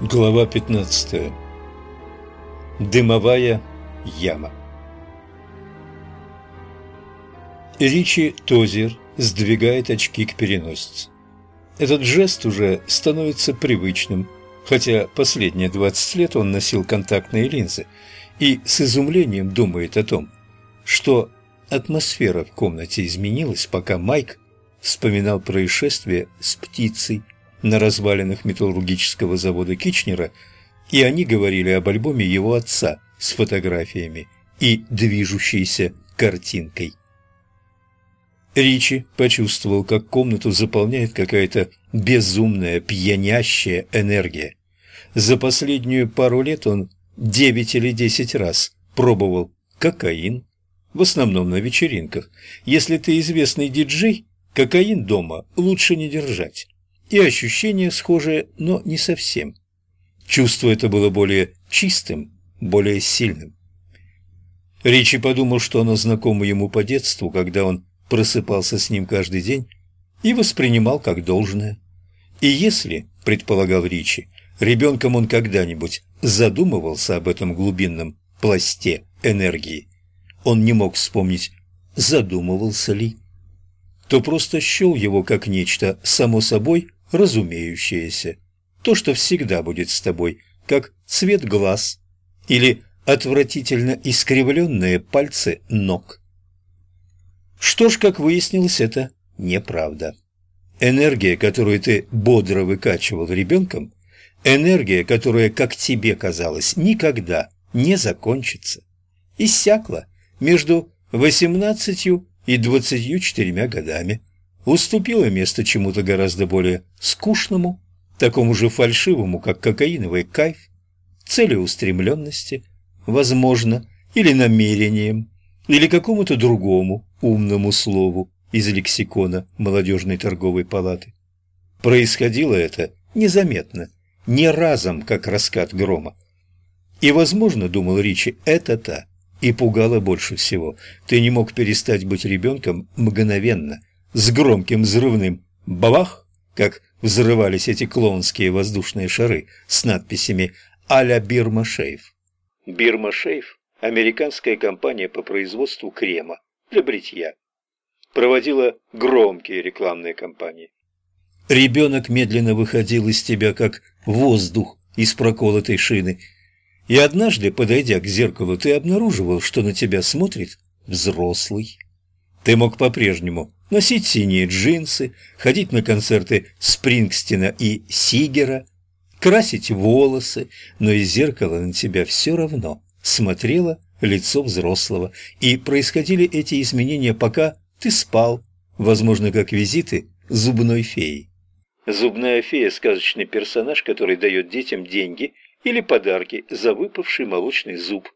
Глава 15. Дымовая яма. Ричи Тозер сдвигает очки к переносице. Этот жест уже становится привычным, хотя последние 20 лет он носил контактные линзы и с изумлением думает о том, что атмосфера в комнате изменилась, пока Майк вспоминал происшествие с птицей, на развалинах металлургического завода Кичнера, и они говорили об альбоме его отца с фотографиями и движущейся картинкой. Ричи почувствовал, как комнату заполняет какая-то безумная, пьянящая энергия. За последнюю пару лет он девять или десять раз пробовал кокаин, в основном на вечеринках. Если ты известный диджей, кокаин дома лучше не держать и ощущения схожие, но не совсем. Чувство это было более чистым, более сильным. Ричи подумал, что оно знакомо ему по детству, когда он просыпался с ним каждый день и воспринимал как должное. И если, предполагал Ричи, ребенком он когда-нибудь задумывался об этом глубинном пласте энергии, он не мог вспомнить, задумывался ли, то просто счел его как нечто само собой разумеющееся, то, что всегда будет с тобой, как цвет глаз или отвратительно искривленные пальцы ног. Что ж, как выяснилось, это неправда. Энергия, которую ты бодро выкачивал ребенком, энергия, которая, как тебе казалось, никогда не закончится, иссякла между восемнадцатью и двадцатью четырьмя годами уступила место чему-то гораздо более скучному, такому же фальшивому, как кокаиновый кайф, целеустремленности, возможно, или намерением, или какому-то другому умному слову из лексикона молодежной торговой палаты. Происходило это незаметно, не разом, как раскат грома. И, возможно, думал Ричи, это-то и пугало больше всего. Ты не мог перестать быть ребенком мгновенно – с громким взрывным «бабах», как взрывались эти клоунские воздушные шары с надписями «А-ля Бирма Шейф». Бирма Шейф – американская компания по производству крема для бритья. Проводила громкие рекламные кампании. Ребенок медленно выходил из тебя, как воздух из проколотой шины. И однажды, подойдя к зеркалу, ты обнаруживал, что на тебя смотрит взрослый. Ты мог по-прежнему носить синие джинсы, ходить на концерты Спрингстина и Сигера, красить волосы, но из зеркала на тебя все равно смотрело лицо взрослого, и происходили эти изменения, пока ты спал, возможно, как визиты зубной феи. Зубная фея – сказочный персонаж, который дает детям деньги или подарки за выпавший молочный зуб.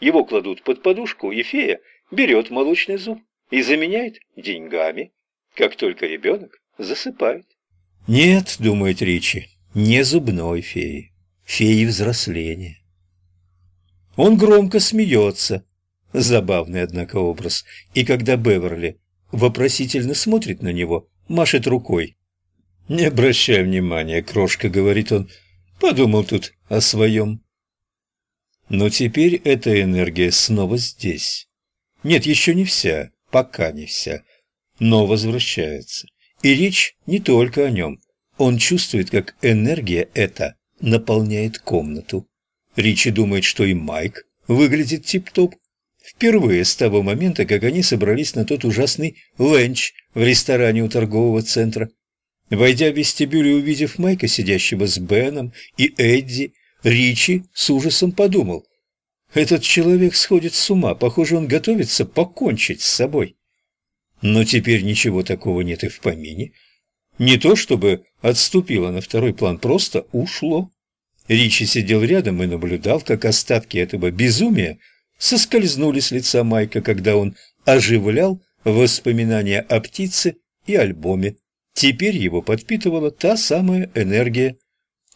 Его кладут под подушку, и фея берет молочный зуб и заменяет деньгами, как только ребенок засыпает. Нет, думает Ричи, не зубной феи, феи взросления. Он громко смеется, забавный, однако, образ, и когда Беверли вопросительно смотрит на него, машет рукой. «Не обращай внимания, крошка», — говорит он, — «подумал тут о своем». Но теперь эта энергия снова здесь. Нет, еще не вся пока не вся, но возвращается. И речь не только о нем. Он чувствует, как энергия эта наполняет комнату. Ричи думает, что и Майк выглядит тип-топ. Впервые с того момента, как они собрались на тот ужасный ленч в ресторане у торгового центра. Войдя в вестибюль и увидев Майка, сидящего с Беном и Эдди, Ричи с ужасом подумал, этот человек сходит с ума, похоже, он готовится покончить с собой. Но теперь ничего такого нет и в помине. Не то чтобы отступило на второй план, просто ушло. Ричи сидел рядом и наблюдал, как остатки этого безумия соскользнули с лица Майка, когда он оживлял воспоминания о птице и альбоме. Теперь его подпитывала та самая энергия.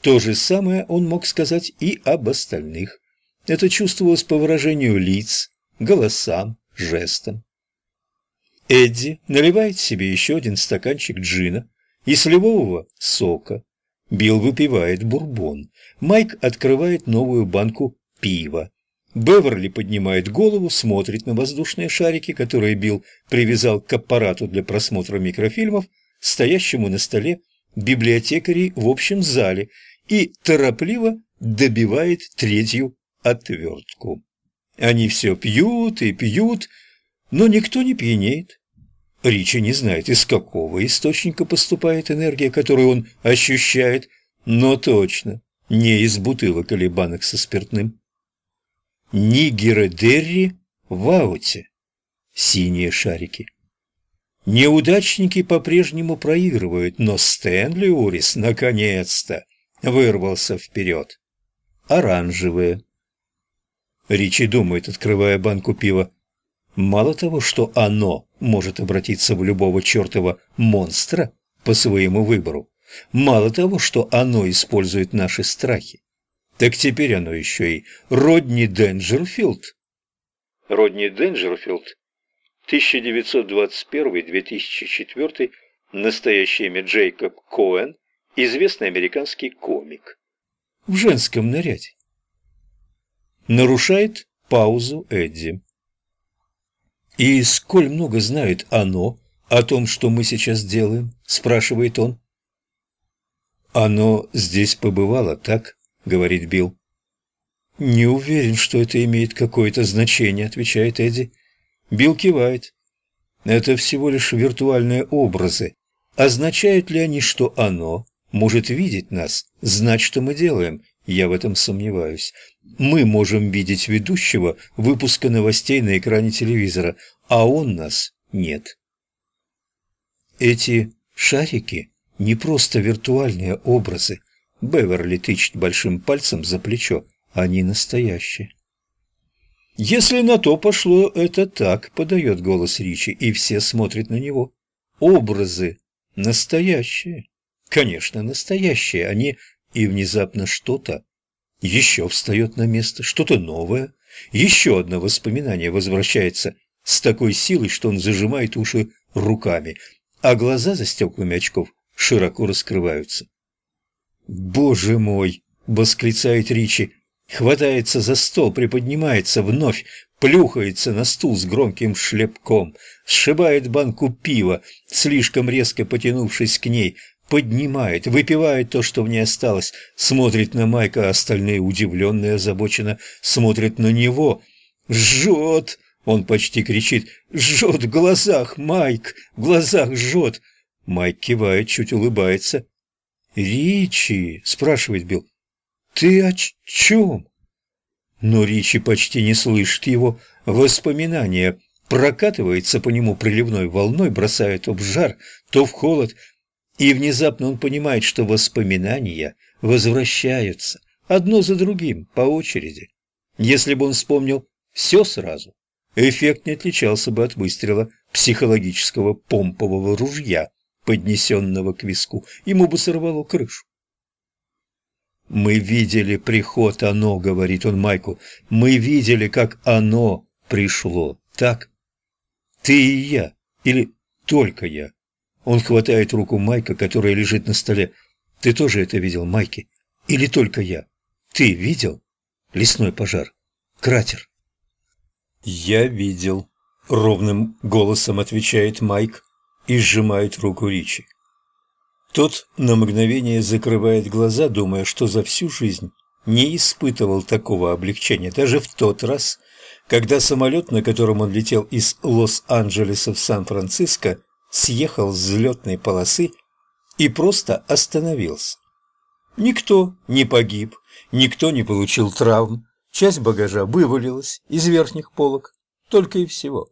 То же самое он мог сказать и об остальных. Это чувствовалось по выражению лиц, голосам, жестам. Эдди наливает себе еще один стаканчик джина и сливового сока. Билл выпивает бурбон. Майк открывает новую банку пива. Беверли поднимает голову, смотрит на воздушные шарики, которые Билл привязал к аппарату для просмотра микрофильмов, стоящему на столе библиотекарей в общем зале, и торопливо добивает третью отвертку. Они все пьют и пьют, но никто не пьянеет. Ричи не знает, из какого источника поступает энергия, которую он ощущает, но точно не из бутылок или банок со спиртным. Нигера Дерри в ауте. Синие шарики. Неудачники по-прежнему проигрывают, но Стэнли Урис наконец-то вырвался вперед. Оранжевые. Ричи думает, открывая банку пива. Мало того, что оно может обратиться в любого чертова монстра по своему выбору, мало того, что оно использует наши страхи, так теперь оно еще и Родни Денджерфилд. Родни Денджерфилд, 1921-2004, настоящее имя Джейкоб Коэн, известный американский комик. В женском наряде. Нарушает паузу Эдди. «И сколь много знает оно о том, что мы сейчас делаем?» – спрашивает он. «Оно здесь побывало, так?» — говорит Билл. «Не уверен, что это имеет какое-то значение», — отвечает Эдди. Билл кивает. «Это всего лишь виртуальные образы. Означают ли они, что оно может видеть нас, знать, что мы делаем? Я в этом сомневаюсь. Мы можем видеть ведущего выпуска новостей на экране телевизора, а он нас нет». Эти шарики не просто виртуальные образы, Беверли тычет большим пальцем за плечо. Они настоящие. «Если на то пошло, это так», — подает голос Ричи, и все смотрят на него. «Образы настоящие». Конечно, настоящие. Они... И внезапно что-то еще встает на место, что-то новое. Еще одно воспоминание возвращается с такой силой, что он зажимает уши руками, а глаза за стеклами очков широко раскрываются. «Боже мой!» — восклицает Ричи. Хватается за стол, приподнимается вновь, плюхается на стул с громким шлепком, сшибает банку пива, слишком резко потянувшись к ней, поднимает, выпивает то, что в ней осталось, смотрит на Майка, а остальные удивленно и озабоченно смотрят на него. «Жжет!» — он почти кричит. «Жжет в глазах, Майк! В глазах жжет!» Майк кивает, чуть улыбается. «Ричи!» – спрашивает Билл. «Ты о чем?» Но Ричи почти не слышит его. Воспоминания прокатывается по нему приливной волной, бросая то в жар, то в холод. И внезапно он понимает, что воспоминания возвращаются одно за другим, по очереди. Если бы он вспомнил все сразу, эффект не отличался бы от выстрела психологического помпового ружья поднесенного к виску, ему бы сорвало крышу. «Мы видели приход оно», — говорит он Майку. «Мы видели, как оно пришло. Так? Ты и я. Или только я?» Он хватает руку Майка, которая лежит на столе. «Ты тоже это видел, Майки? Или только я? Ты видел? Лесной пожар. Кратер?» «Я видел», — ровным голосом отвечает Майк и сжимает руку Ричи. Тот на мгновение закрывает глаза, думая, что за всю жизнь не испытывал такого облегчения, даже в тот раз, когда самолет, на котором он летел из Лос-Анджелеса в Сан-Франциско, съехал с взлетной полосы и просто остановился. Никто не погиб, никто не получил травм, часть багажа вывалилась из верхних полок, только и всего.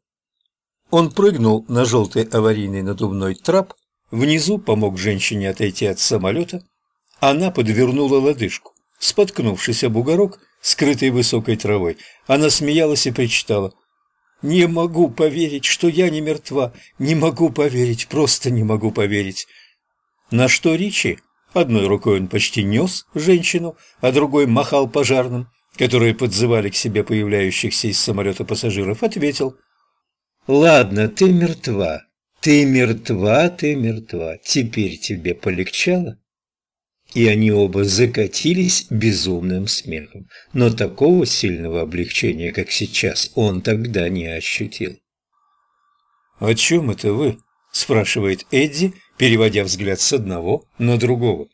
Он прыгнул на желтый аварийный надувной трап, внизу помог женщине отойти от самолета. Она подвернула лодыжку, споткнувшись об бугорок, скрытый высокой травой. Она смеялась и причитала. «Не могу поверить, что я не мертва. Не могу поверить, просто не могу поверить». На что Ричи, одной рукой он почти нес женщину, а другой махал пожарным, которые подзывали к себе появляющихся из самолета пассажиров, ответил – Ладно, ты мертва. Ты мертва, ты мертва. Теперь тебе полегчало? И они оба закатились безумным смехом. Но такого сильного облегчения, как сейчас, он тогда не ощутил. «О чем это вы?» – спрашивает Эдди, переводя взгляд с одного на другого.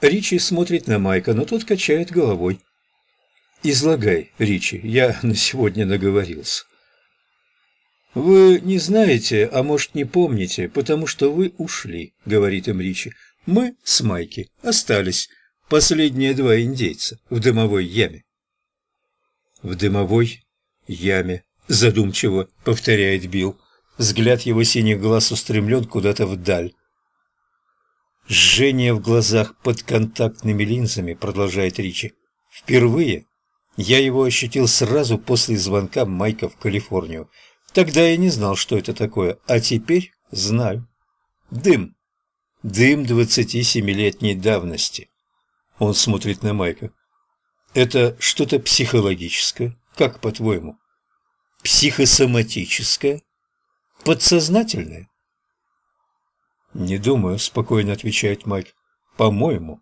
Ричи смотрит на Майка, но тот качает головой. «Излагай, Ричи, я на сегодня наговорился». «Вы не знаете, а может не помните, потому что вы ушли», — говорит им Ричи. Мы с Майки остались, последние два индейца, в дымовой яме. В дымовой яме, задумчиво повторяет Билл. Взгляд его синих глаз устремлен куда-то вдаль. Жжение в глазах под контактными линзами, продолжает Ричи. Впервые я его ощутил сразу после звонка Майка в Калифорнию. Тогда я не знал, что это такое, а теперь знаю. Дым. Дым двадцати семилетней давности. Он смотрит на Майка. Это что-то психологическое, как по-твоему? Психосоматическое? Подсознательное? Не думаю, спокойно отвечает Майк. По-моему,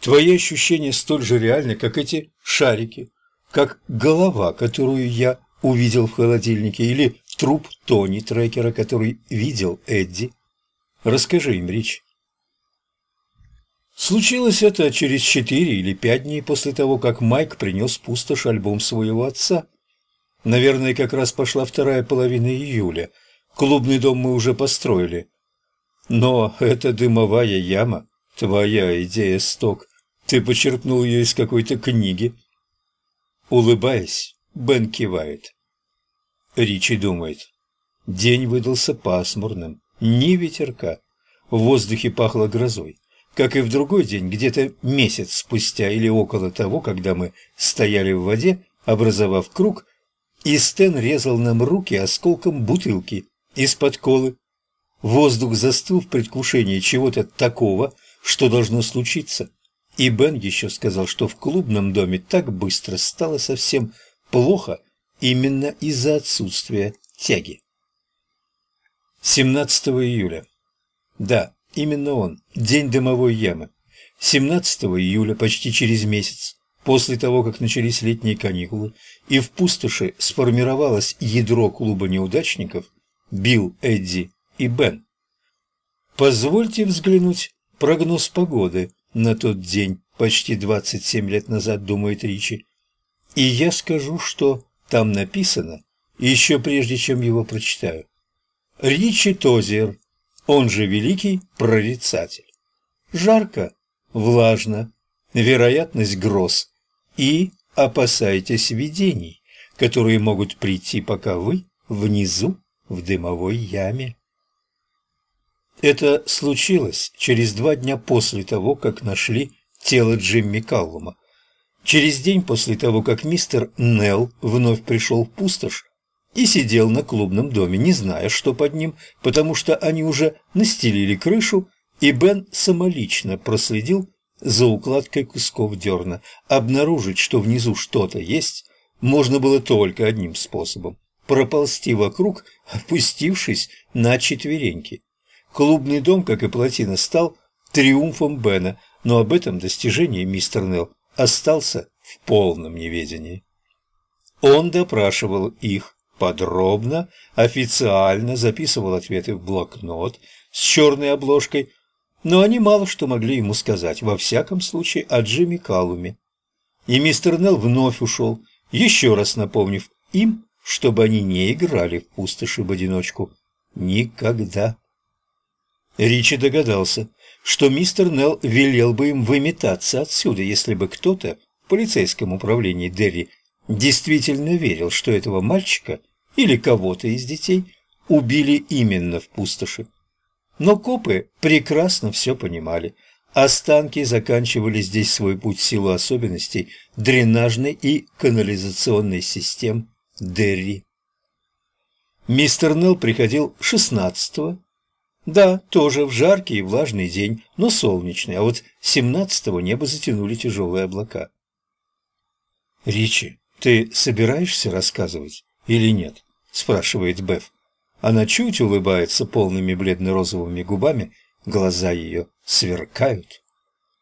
твои ощущения столь же реальны, как эти шарики, как голова, которую я увидел в холодильнике, или труп Тони Трекера, который видел Эдди. Расскажи им, Рич. Случилось это через четыре или пять дней после того, как Майк принес пустошь альбом своего отца. Наверное, как раз пошла вторая половина июля. Клубный дом мы уже построили. Но эта дымовая яма — твоя идея, Сток. Ты почерпнул ее из какой-то книги. Улыбаясь, Бен кивает. Ричи думает. День выдался пасмурным, ни ветерка. В воздухе пахло грозой. Как и в другой день, где-то месяц спустя или около того, когда мы стояли в воде, образовав круг, и Стэн резал нам руки осколком бутылки из-под колы. Воздух застыл в предвкушении чего-то такого, что должно случиться. И Бен еще сказал, что в клубном доме так быстро стало совсем плохо именно из-за отсутствия тяги. 17 июля. Да, именно он, день дымовой ямы. 17 июля, почти через месяц, после того, как начались летние каникулы, и в пустоши сформировалось ядро клуба неудачников, Билл, Эдди и Бен. Позвольте взглянуть прогноз погоды на тот день, почти 27 лет назад, думает Ричи. И я скажу, что там написано, еще прежде чем его прочитаю. Ричи Тозер, он же великий прорицатель. Жарко, влажно, вероятность гроз и опасайтесь видений, которые могут прийти, пока вы внизу в дымовой яме. Это случилось через два дня после того, как нашли тело Джимми Каллума. Через день после того, как мистер Нелл вновь пришел в пустошь и сидел на клубном доме, не зная, что под ним, потому что они уже настелили крышу, и Бен самолично проследил за укладкой кусков дерна. Обнаружить, что внизу что-то есть, можно было только одним способом – проползти вокруг, опустившись на четвереньки. Клубный дом, как и плотина, стал триумфом Бена, но об этом достижении мистер Нелл остался в полном неведении. Он допрашивал их, подробно, официально записывал ответы в блокнот с черной обложкой, но они мало что могли ему сказать, во всяком случае о Джимми Калуме. И мистер Нелл вновь ушел, еще раз напомнив им, чтобы они не играли в пустоши в одиночку. Никогда. Ричи догадался, что мистер Нелл велел бы им выметаться отсюда, если бы кто-то в полицейском управлении Дерри действительно верил, что этого мальчика или кого-то из детей убили именно в пустоши. Но копы прекрасно все понимали. Останки заканчивали здесь свой путь в силу особенностей дренажной и канализационной систем Дерри. Мистер Нелл приходил 16-го. Да, тоже в жаркий и влажный день, но солнечный, а вот 17-го небо затянули тяжелые облака. «Ричи, ты собираешься рассказывать или нет?» – спрашивает Беф. Она чуть улыбается полными бледно-розовыми губами, глаза ее сверкают.